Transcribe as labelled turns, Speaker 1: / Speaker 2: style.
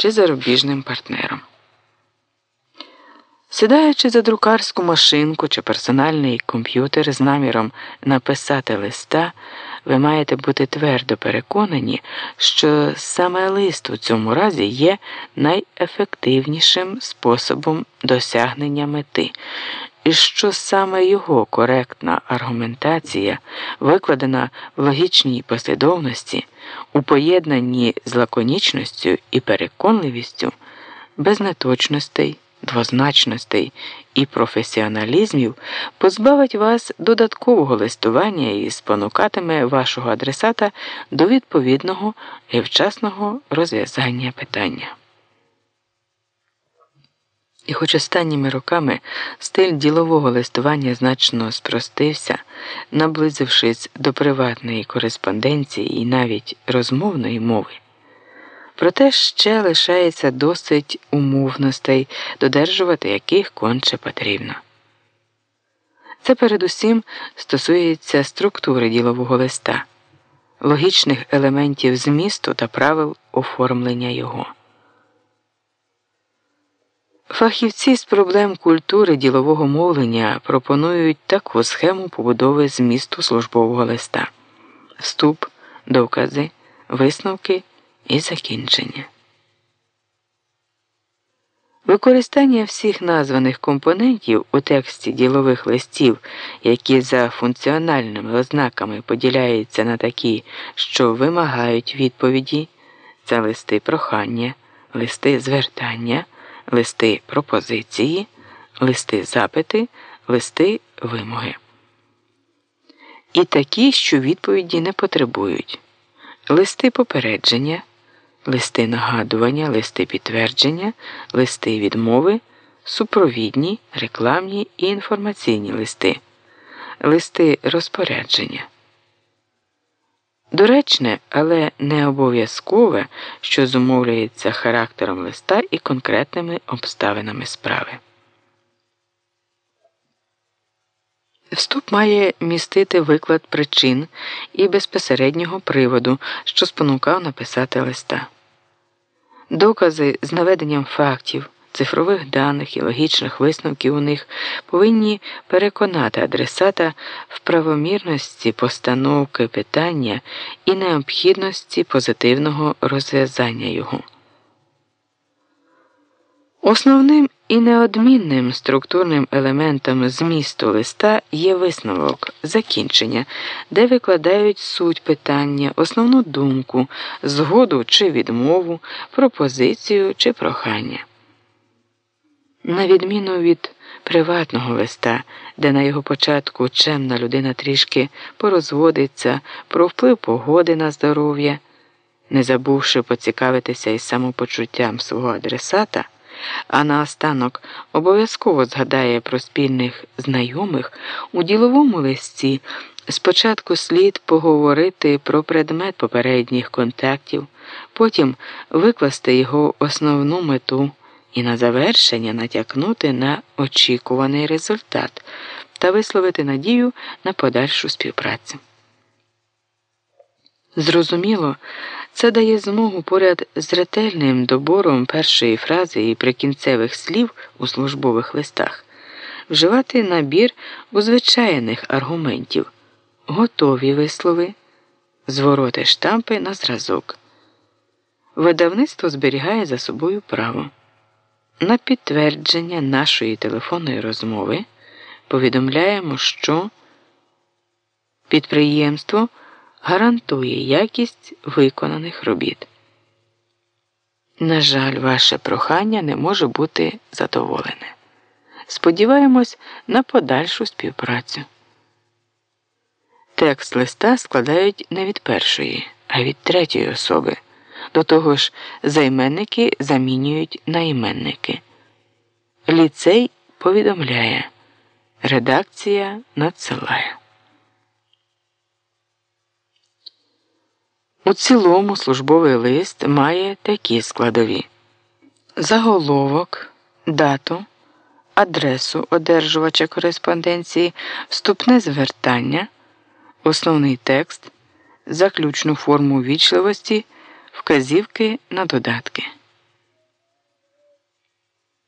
Speaker 1: чи зарубіжним партнером. Сідаючи за друкарську машинку чи персональний комп'ютер з наміром написати листа, ви маєте бути твердо переконані, що саме лист у цьому разі є найефективнішим способом досягнення мети, і що саме його коректна аргументація, викладена в логічній послідовності, у поєднанні з лаконічністю і переконливістю, без неточностей двозначностей і професіоналізмів позбавить вас додаткового листування і спонукатиме вашого адресата до відповідного і вчасного розв'язання питання. І хоч останніми роками стиль ділового листування значно спростився, наблизившись до приватної кореспонденції і навіть розмовної мови. Проте ще лишається досить умовностей, додержувати яких конче потрібно. Це передусім стосується структури ділового листа, логічних елементів змісту та правил оформлення його. Фахівці з проблем культури ділового мовлення пропонують таку схему побудови змісту службового листа: вступ, докази, висновки і закінчення. Використання всіх названих компонентів у тексті ділових листів, які за функціональними ознаками поділяються на такі, що вимагають відповіді, це листи прохання, листи звертання, листи пропозиції, листи запити, листи вимоги. І такі, що відповіді не потребують, листи попередження листи нагадування, листи підтвердження, листи відмови, супровідні, рекламні і інформаційні листи, листи розпорядження. Доречне, але не обов'язкове, що зумовлюється характером листа і конкретними обставинами справи. Вступ має містити виклад причин і безпосереднього приводу, що спонукав написати листа. Докази з наведенням фактів, цифрових даних і логічних висновків у них повинні переконати адресата в правомірності постановки питання і необхідності позитивного розв'язання його. Основним і неодмінним структурним елементом змісту листа є висновок, закінчення, де викладають суть питання, основну думку, згоду чи відмову, пропозицію чи прохання. На відміну від приватного листа, де на його початку чемна людина трішки порозводиться про вплив погоди на здоров'я, не забувши поцікавитися із самопочуттям свого адресата а наостанок обов'язково згадає про спільних знайомих у діловому листі. Спочатку слід поговорити про предмет попередніх контактів, потім викласти його основну мету і на завершення натякнути на очікуваний результат та висловити надію на подальшу співпрацю. Зрозуміло, це дає змогу поряд з ретельним добором першої фрази і прикінцевих слів у службових листах вживати набір узвичайних аргументів, готові вислови, звороти штампи на зразок. Видавництво зберігає за собою право. На підтвердження нашої телефонної розмови повідомляємо, що підприємство гарантує якість виконаних робіт. На жаль, ваше прохання не може бути задоволене. Сподіваємось на подальшу співпрацю. Текст листа складають не від першої, а від третьої особи. До того ж, займенники замінюють на іменники. Ліцей повідомляє, редакція надсилає. У цілому службовий лист має такі складові: заголовок, дату, адресу одержувача кореспонденції, вступне звертання, основний текст, заключну форму вічливості, вказівки на додатки.